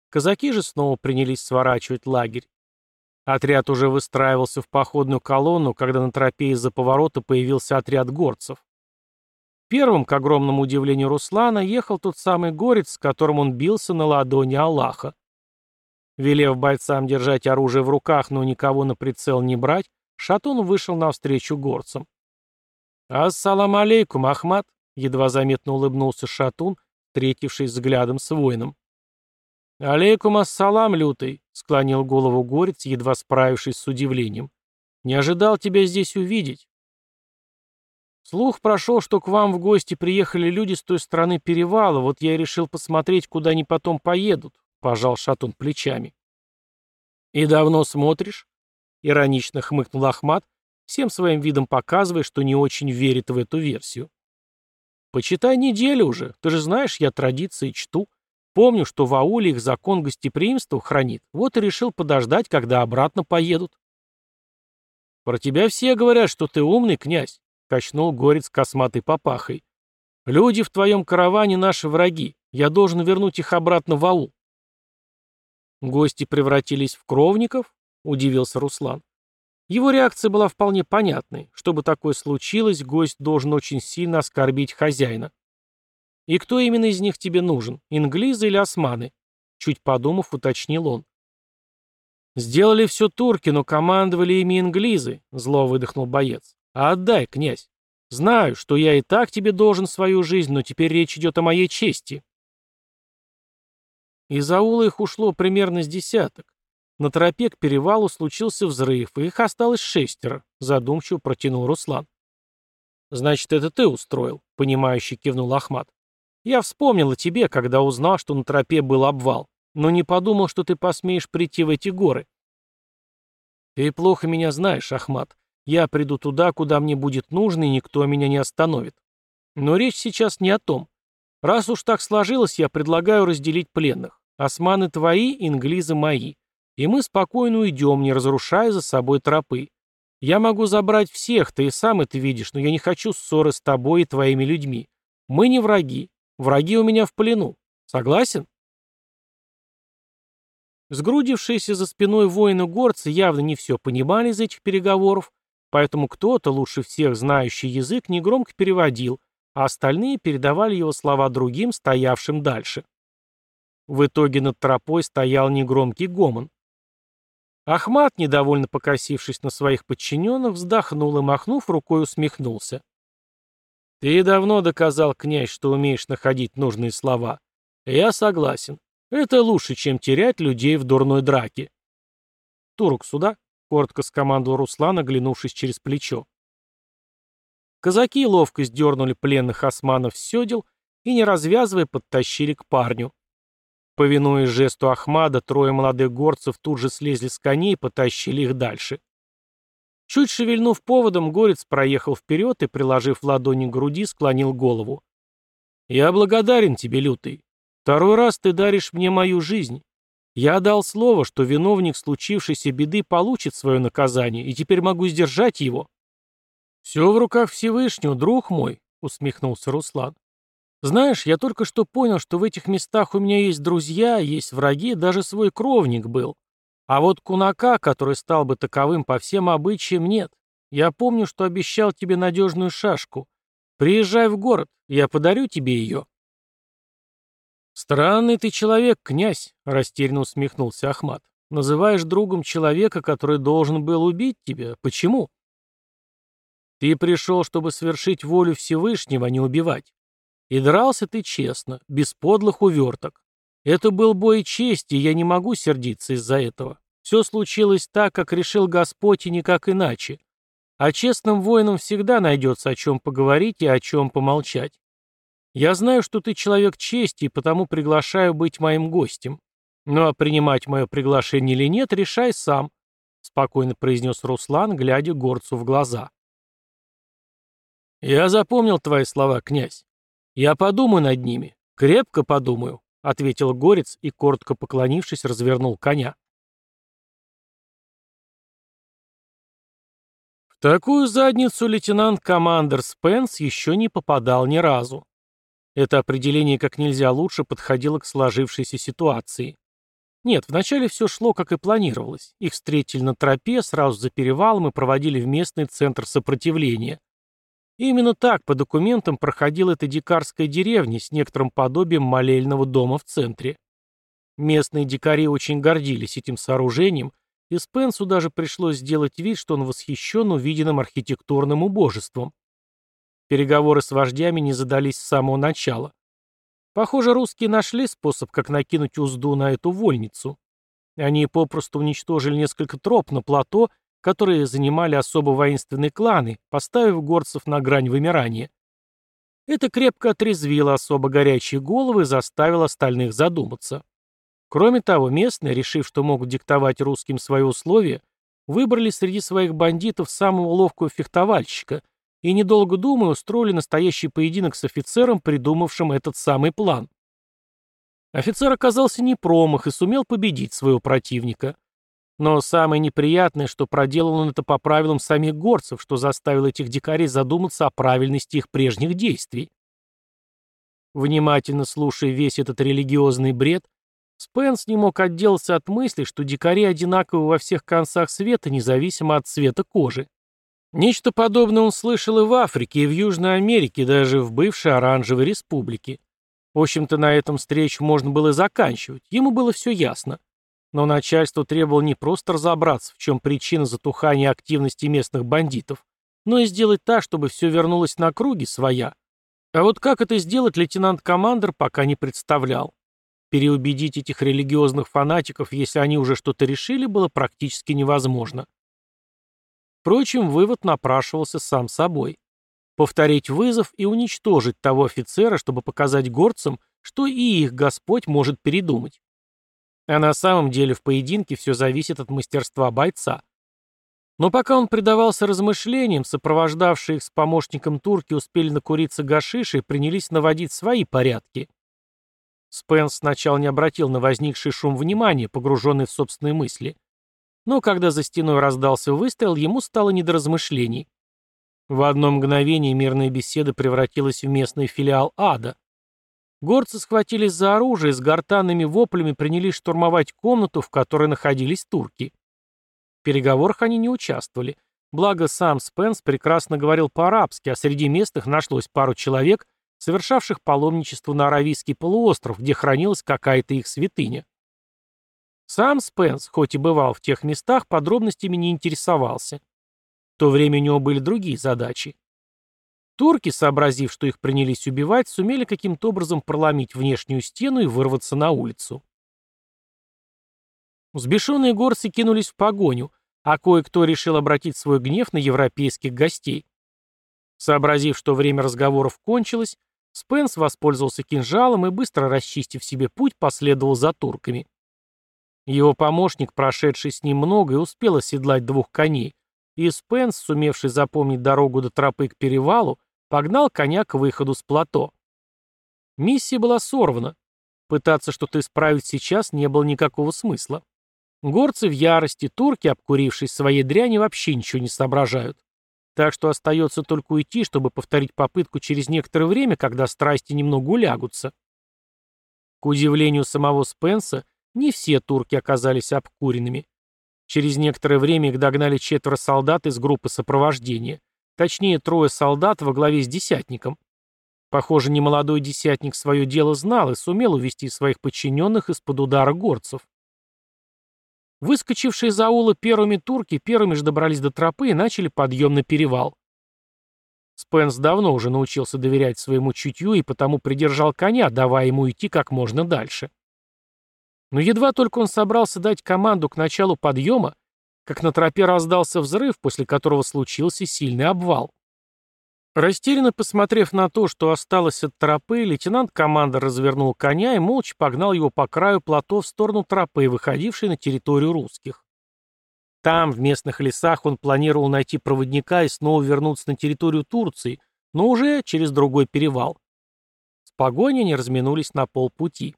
Казаки же снова принялись сворачивать лагерь. Отряд уже выстраивался в походную колонну, когда на тропе из-за поворота появился отряд горцев. Первым, к огромному удивлению Руслана, ехал тот самый горец, с которым он бился на ладони Аллаха. Велев бойцам держать оружие в руках, но никого на прицел не брать, Шатун вышел навстречу горцам. «Ассалам алейкум, Ахмад!» — едва заметно улыбнулся Шатун, встретившись взглядом с воином. «Алейкум ассалам, лютый!» — склонил голову горец, едва справившись с удивлением. «Не ожидал тебя здесь увидеть». Слух прошел, что к вам в гости приехали люди с той стороны перевала, вот я и решил посмотреть, куда они потом поедут, — пожал Шатун плечами. «И давно смотришь?» — иронично хмыкнул Ахмат, всем своим видом показывая, что не очень верит в эту версию. «Почитай неделю уже, ты же знаешь, я традиции чту», Помню, что в ауле их закон гостеприимства хранит, вот и решил подождать, когда обратно поедут. «Про тебя все говорят, что ты умный, князь», — качнул горец косматой папахой. «Люди в твоем караване наши враги. Я должен вернуть их обратно в аул». «Гости превратились в кровников?» — удивился Руслан. Его реакция была вполне понятной. Чтобы такое случилось, гость должен очень сильно оскорбить хозяина. «И кто именно из них тебе нужен, инглизы или османы?» Чуть подумав, уточнил он. «Сделали все турки, но командовали ими инглизы», — зло выдохнул боец. «А отдай, князь. Знаю, что я и так тебе должен свою жизнь, но теперь речь идет о моей чести». Из аула их ушло примерно с десяток. На тропе к перевалу случился взрыв, и их осталось шестеро, задумчиво протянул Руслан. «Значит, это ты устроил», — понимающе кивнул Ахмат. Я вспомнил о тебе, когда узнал, что на тропе был обвал, но не подумал, что ты посмеешь прийти в эти горы. Ты плохо меня знаешь, Ахмат. Я приду туда, куда мне будет нужно, и никто меня не остановит. Но речь сейчас не о том. Раз уж так сложилось, я предлагаю разделить пленных. Османы твои, инглизы мои. И мы спокойно уйдем, не разрушая за собой тропы. Я могу забрать всех, ты и сам это видишь, но я не хочу ссоры с тобой и твоими людьми. Мы не враги, Враги у меня в плену. Согласен? Сгрудившиеся за спиной воины-горцы явно не все понимали из этих переговоров, поэтому кто-то, лучше всех знающий язык, негромко переводил, а остальные передавали его слова другим, стоявшим дальше. В итоге над тропой стоял негромкий гомон. Ахмат, недовольно покосившись на своих подчиненных, вздохнул и, махнув рукой, усмехнулся. Ты давно доказал, князь, что умеешь находить нужные слова. Я согласен. Это лучше, чем терять людей в дурной драке. Турок сюда, коротко скомандовал Руслан, оглянувшись через плечо. Казаки ловко сдернули пленных османов с седел и, не развязывая, подтащили к парню. Повинуясь жесту Ахмада, трое молодых горцев тут же слезли с коней и потащили их дальше. Чуть шевельнув поводом, горец проехал вперед и, приложив ладони к груди, склонил голову. «Я благодарен тебе, лютый. Второй раз ты даришь мне мою жизнь. Я дал слово, что виновник случившейся беды получит свое наказание, и теперь могу сдержать его». «Все в руках Всевышнего, друг мой», — усмехнулся Руслан. «Знаешь, я только что понял, что в этих местах у меня есть друзья, есть враги, даже свой кровник был. А вот кунака, который стал бы таковым по всем обычаям, нет. Я помню, что обещал тебе надежную шашку. Приезжай в город, я подарю тебе ее. «Странный ты человек, князь», — растерянно усмехнулся Ахмат. «Называешь другом человека, который должен был убить тебя. Почему?» «Ты пришел, чтобы свершить волю Всевышнего, а не убивать. И дрался ты честно, без подлых уверток. Это был бой чести, и я не могу сердиться из-за этого. Все случилось так, как решил Господь, и никак иначе. А честным воинам всегда найдется о чем поговорить и о чем помолчать. Я знаю, что ты человек чести, и потому приглашаю быть моим гостем. «Ну а принимать мое приглашение или нет, решай сам», — спокойно произнес Руслан, глядя горцу в глаза. «Я запомнил твои слова, князь. Я подумаю над ними. Крепко подумаю», — ответил горец и, коротко поклонившись, развернул коня. В такую задницу лейтенант-командер Спенс еще не попадал ни разу. Это определение как нельзя лучше подходило к сложившейся ситуации. Нет, вначале все шло, как и планировалось. Их встретили на тропе, сразу за перевалом и проводили в местный центр сопротивления. Именно так, по документам, проходила эта дикарская деревня с некоторым подобием молельного дома в центре. Местные дикари очень гордились этим сооружением и Спенсу даже пришлось сделать вид, что он восхищен увиденным архитектурным убожеством. Переговоры с вождями не задались с самого начала. Похоже, русские нашли способ, как накинуть узду на эту вольницу. Они попросту уничтожили несколько троп на плато, которые занимали особо воинственные кланы, поставив горцев на грань вымирания. Это крепко отрезвило особо горячие головы и заставило остальных задуматься. Кроме того, местные, решив, что могут диктовать русским свои условия, выбрали среди своих бандитов самого ловкого фехтовальщика и, недолго думая, устроили настоящий поединок с офицером, придумавшим этот самый план. Офицер оказался не промах и сумел победить своего противника. Но самое неприятное, что проделал он это по правилам самих горцев, что заставило этих дикарей задуматься о правильности их прежних действий. Внимательно слушая весь этот религиозный бред, Спенс не мог отделаться от мысли, что дикари одинаковы во всех концах света, независимо от цвета кожи. Нечто подобное он слышал и в Африке, и в Южной Америке, даже в бывшей Оранжевой Республике. В общем-то, на этом встречу можно было заканчивать, ему было все ясно. Но начальство требовало не просто разобраться, в чем причина затухания активности местных бандитов, но и сделать так, чтобы все вернулось на круги своя. А вот как это сделать лейтенант-командер пока не представлял. Переубедить этих религиозных фанатиков, если они уже что-то решили, было практически невозможно. Впрочем, вывод напрашивался сам собой. Повторить вызов и уничтожить того офицера, чтобы показать горцам, что и их Господь может передумать. А на самом деле в поединке все зависит от мастерства бойца. Но пока он предавался размышлениям, сопровождавшие их с помощником турки успели накуриться гашиши и принялись наводить свои порядки. Спенс сначала не обратил на возникший шум внимания, погруженный в собственные мысли. Но когда за стеной раздался выстрел, ему стало не до размышлений. В одно мгновение мирная беседа превратилась в местный филиал ада. Горцы схватились за оружие и с гортанными воплями принялись штурмовать комнату, в которой находились турки. В переговорах они не участвовали. Благо сам Спенс прекрасно говорил по-арабски, а среди местных нашлось пару человек, совершавших паломничество на Аравийский полуостров, где хранилась какая-то их святыня. Сам Спенс, хоть и бывал в тех местах, подробностями не интересовался. В то время у него были другие задачи. Турки, сообразив, что их принялись убивать, сумели каким-то образом проломить внешнюю стену и вырваться на улицу. Взбешенные горцы кинулись в погоню, а кое-кто решил обратить свой гнев на европейских гостей. Сообразив, что время разговоров кончилось, Спенс воспользовался кинжалом и, быстро расчистив себе путь, последовал за турками. Его помощник, прошедший с ним много, и успел оседлать двух коней, и Спенс, сумевший запомнить дорогу до тропы к перевалу, погнал коня к выходу с плато. Миссия была сорвана. Пытаться что-то исправить сейчас не было никакого смысла. Горцы в ярости, турки, обкурившись своей дряни, вообще ничего не соображают. Так что остается только уйти, чтобы повторить попытку через некоторое время, когда страсти немного улягутся. К удивлению самого Спенса, не все турки оказались обкуренными. Через некоторое время их догнали четверо солдат из группы сопровождения. Точнее, трое солдат во главе с десятником. Похоже, немолодой десятник свое дело знал и сумел увести своих подчиненных из-под удара горцев. Выскочившие из аула первыми турки первыми же добрались до тропы и начали подъем на перевал. Спенс давно уже научился доверять своему чутью и потому придержал коня, давая ему идти как можно дальше. Но едва только он собрался дать команду к началу подъема, как на тропе раздался взрыв, после которого случился сильный обвал. Растерянно посмотрев на то, что осталось от тропы, лейтенант-командор развернул коня и молча погнал его по краю плато в сторону тропы, выходившей на территорию русских. Там, в местных лесах, он планировал найти проводника и снова вернуться на территорию Турции, но уже через другой перевал. С погоней они разминулись на полпути.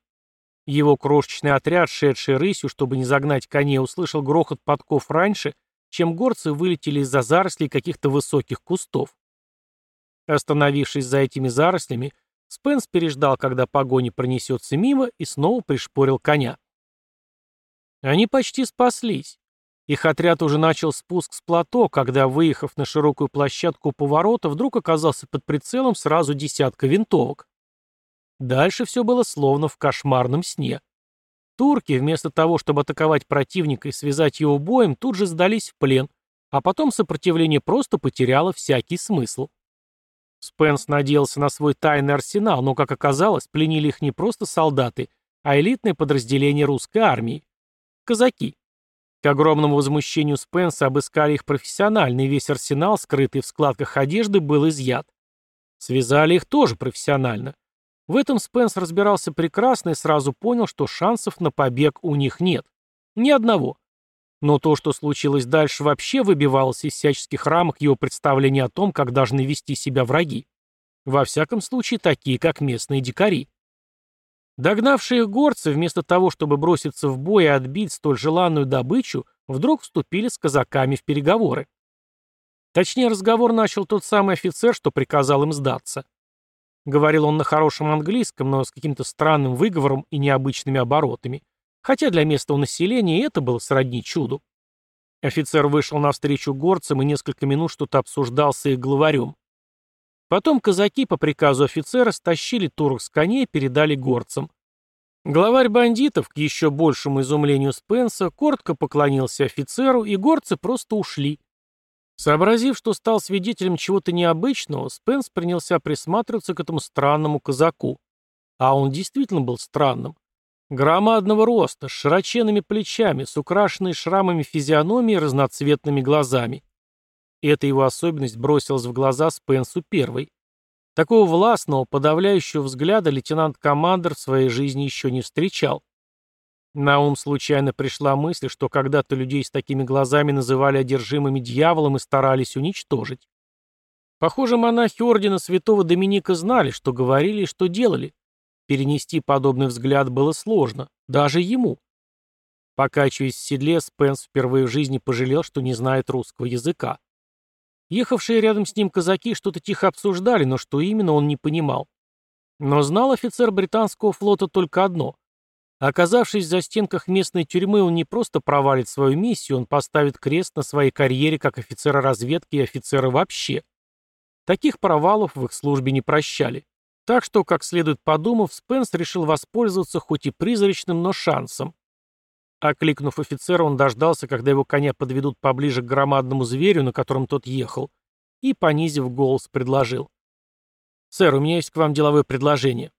Его крошечный отряд, шедший рысью, чтобы не загнать коней, услышал грохот подков раньше, чем горцы вылетели из-за зарослей каких-то высоких кустов. Остановившись за этими зарослями, Спенс переждал, когда погоня пронесется мимо, и снова пришпорил коня. Они почти спаслись. Их отряд уже начал спуск с плато, когда, выехав на широкую площадку поворота, вдруг оказался под прицелом сразу десятка винтовок. Дальше все было словно в кошмарном сне. Турки, вместо того, чтобы атаковать противника и связать его боем, тут же сдались в плен, а потом сопротивление просто потеряло всякий смысл. Спенс надеялся на свой тайный арсенал, но, как оказалось, пленили их не просто солдаты, а элитное подразделение русской армии. Казаки. К огромному возмущению Спенса обыскали их профессионально, и весь арсенал, скрытый в складках одежды, был изъят. Связали их тоже профессионально. В этом Спенс разбирался прекрасно и сразу понял, что шансов на побег у них нет. Ни одного. Но то, что случилось дальше, вообще выбивалось из всяческих рамок его представления о том, как должны вести себя враги. Во всяком случае, такие, как местные дикари. Догнавшие горцы, вместо того, чтобы броситься в бой и отбить столь желанную добычу, вдруг вступили с казаками в переговоры. Точнее, разговор начал тот самый офицер, что приказал им сдаться. Говорил он на хорошем английском, но с каким-то странным выговором и необычными оборотами. Хотя для местного населения это было сродни чуду. Офицер вышел навстречу горцам и несколько минут что-то обсуждал с их главарем. Потом казаки по приказу офицера стащили турок с коней и передали горцам. Главарь бандитов, к еще большему изумлению Спенса, коротко поклонился офицеру, и горцы просто ушли. Сообразив, что стал свидетелем чего-то необычного, Спенс принялся присматриваться к этому странному казаку. А он действительно был странным. Громадного роста, с широченными плечами, с украшенной шрамами физиономией и разноцветными глазами. Эта его особенность бросилась в глаза Спенсу первой. Такого властного, подавляющего взгляда лейтенант-командер в своей жизни еще не встречал. На ум случайно пришла мысль, что когда-то людей с такими глазами называли одержимыми дьяволом и старались уничтожить. Похоже, монахи ордена святого Доминика знали, что говорили и что делали. Перенести подобный взгляд было сложно, даже ему. Покачиваясь в седле, Спенс впервые в жизни пожалел, что не знает русского языка. Ехавшие рядом с ним казаки что-то тихо обсуждали, но что именно он не понимал. Но знал офицер британского флота только одно. Оказавшись в застенках местной тюрьмы, он не просто провалит свою миссию, он поставит крест на своей карьере как офицера разведки и офицера вообще. Таких провалов в их службе не прощали. Так что, как следует подумав, Спенс решил воспользоваться хоть и призрачным, но шансом. Окликнув офицера, он дождался, когда его коня подведут поближе к громадному зверю, на котором тот ехал, и, понизив голос, предложил. «Сэр, у меня есть к вам деловое предложение».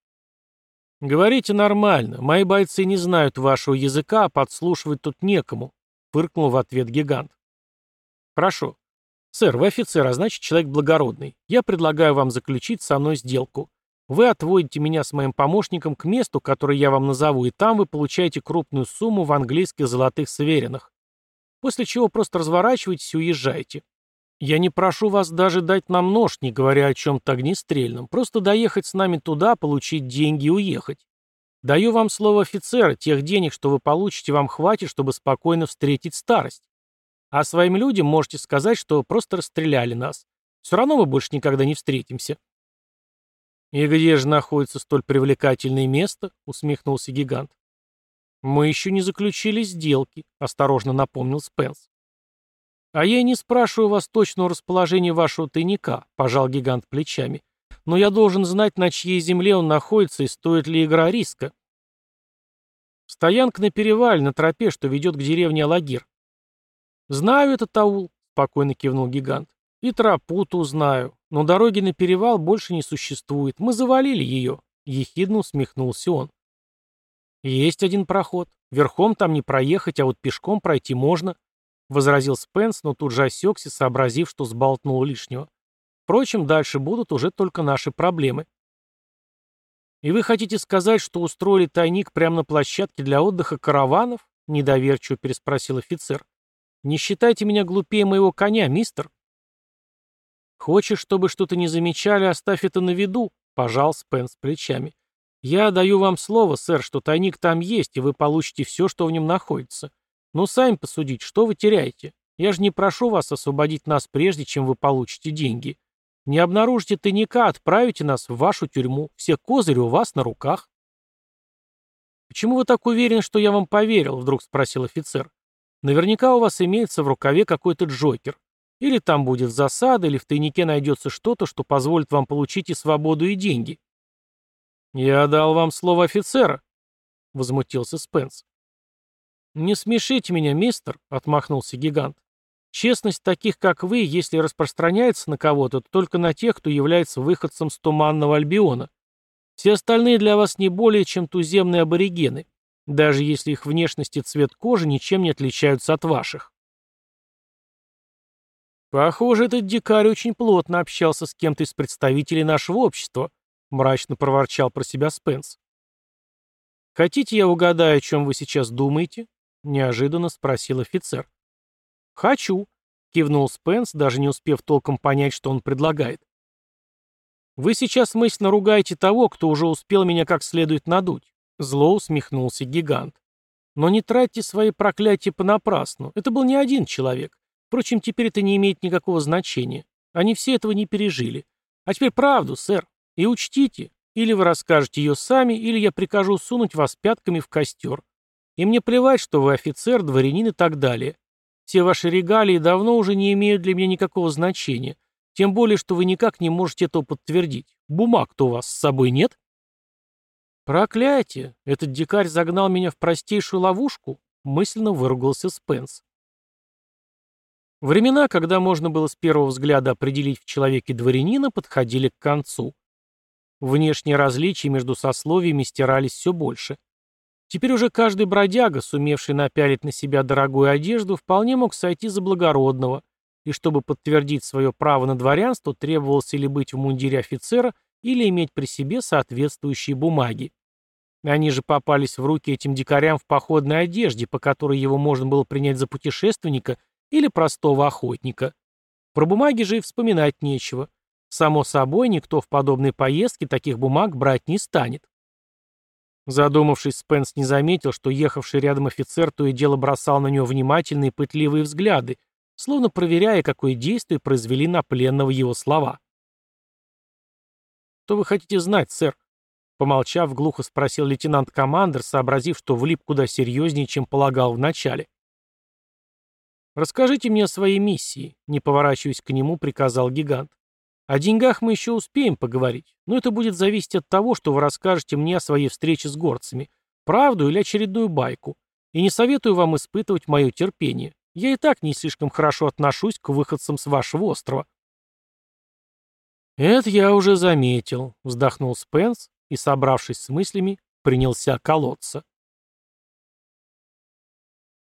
«Говорите нормально. Мои бойцы не знают вашего языка, а подслушивать тут некому», — фыркнул в ответ гигант. «Хорошо. Сэр, вы офицер, а значит человек благородный. Я предлагаю вам заключить со мной сделку. Вы отводите меня с моим помощником к месту, которое я вам назову, и там вы получаете крупную сумму в английских золотых сверенах. После чего просто разворачиваетесь и уезжаете. Я не прошу вас даже дать нам нож, не говоря о чем-то огнестрельном. Просто доехать с нами туда, получить деньги и уехать. Даю вам слово офицера, тех денег, что вы получите, вам хватит, чтобы спокойно встретить старость. А своим людям можете сказать, что просто расстреляли нас. Все равно мы больше никогда не встретимся. «И где же находится столь привлекательное место?» — усмехнулся гигант. «Мы еще не заключили сделки», — осторожно напомнил Спенс. «А я и не спрашиваю вас точного расположения вашего тайника», — пожал гигант плечами. «Но я должен знать, на чьей земле он находится и стоит ли игра риска». «Стоянка на перевале, на тропе, что ведет к деревне Алагир». «Знаю этот аул», — спокойно кивнул гигант. «И тропу-то знаю. Но дороги на перевал больше не существует. Мы завалили ее. Ехидно усмехнулся он. Есть один проход. Верхом там не проехать, а вот пешком пройти можно. Возразил Спенс, но тут же осекся, сообразив, что сболтнул лишнего. Впрочем, дальше будут уже только наши проблемы. И вы хотите сказать, что устроили тайник прямо на площадке для отдыха караванов? Недоверчиво переспросил офицер. Не считайте меня глупее моего коня, мистер. Хочешь, чтобы что-то не замечали, оставь это на виду, пожал Спенс плечами. Я даю вам слово, сэр, что тайник там есть, и вы получите все, что в нем находится. Но сами посудите, что вы теряете? Я же не прошу вас освободить нас прежде, чем вы получите деньги. Не обнаружите тайника, отправите нас в вашу тюрьму. Все козыри у вас на руках. «Почему вы так уверены, что я вам поверил?» — вдруг спросил офицер. «Наверняка у вас имеется в рукаве какой-то джокер. Или там будет засада, или в тайнике найдется что-то, что позволит вам получить и свободу, и деньги». «Я дал вам слово офицера», — возмутился Спенс. «Не смешите меня, мистер», — отмахнулся гигант. «Честность таких, как вы, если распространяется на кого-то, то только на тех, кто является выходцем с Туманного Альбиона. Все остальные для вас не более, чем туземные аборигены, даже если их внешность и цвет кожи ничем не отличаются от ваших». «Похоже, этот дикарь очень плотно общался с кем-то из представителей нашего общества», — мрачно проворчал про себя Спенс. «Хотите, я угадаю, о чем вы сейчас думаете?» — неожиданно спросил офицер. «Хочу», — кивнул Спенс, даже не успев толком понять, что он предлагает. «Вы сейчас мысленно ругаете того, кто уже успел меня как следует надуть», — зло усмехнулся гигант. «Но не тратьте свои проклятия понапрасну. Это был не один человек. Впрочем, теперь это не имеет никакого значения. Они все этого не пережили. А теперь правду, сэр. И учтите, или вы расскажете ее сами, или я прикажу сунуть вас пятками в костер. И мне плевать, что вы офицер, дворянин и так далее. Все ваши регалии давно уже не имеют для меня никакого значения. Тем более, что вы никак не можете этого подтвердить. Бумаг-то у вас с собой нет? Проклятие! Этот дикарь загнал меня в простейшую ловушку, мысленно выругался Спенс. Времена, когда можно было с первого взгляда определить в человеке дворянина, подходили к концу. Внешние различия между сословиями стирались все больше. Теперь уже каждый бродяга, сумевший напялить на себя дорогую одежду, вполне мог сойти за благородного, и чтобы подтвердить свое право на дворянство, требовалось или быть в мундире офицера, или иметь при себе соответствующие бумаги. Они же попались в руки этим дикарям в походной одежде, по которой его можно было принять за путешественника или простого охотника. Про бумаги же и вспоминать нечего. Само собой, никто в подобной поездке таких бумаг брать не станет. Задумавшись, Спенс не заметил, что ехавший рядом офицер то и дело бросал на него внимательные пытливые взгляды, словно проверяя, какое действие произвели на пленного его слова. «Что вы хотите знать, сэр?» Помолчав, глухо спросил лейтенант-командер, сообразив, что влип куда серьезнее, чем полагал вначале. «Расскажите мне о своей миссии», — не поворачиваясь к нему, приказал гигант. О деньгах мы еще успеем поговорить, но это будет зависеть от того, что вы расскажете мне о своей встрече с горцами. Правду или очередную байку. И не советую вам испытывать мое терпение. Я и так не слишком хорошо отношусь к выходцам с вашего острова. «Это я уже заметил», — вздохнул Спенс и, собравшись с мыслями, принялся колоться.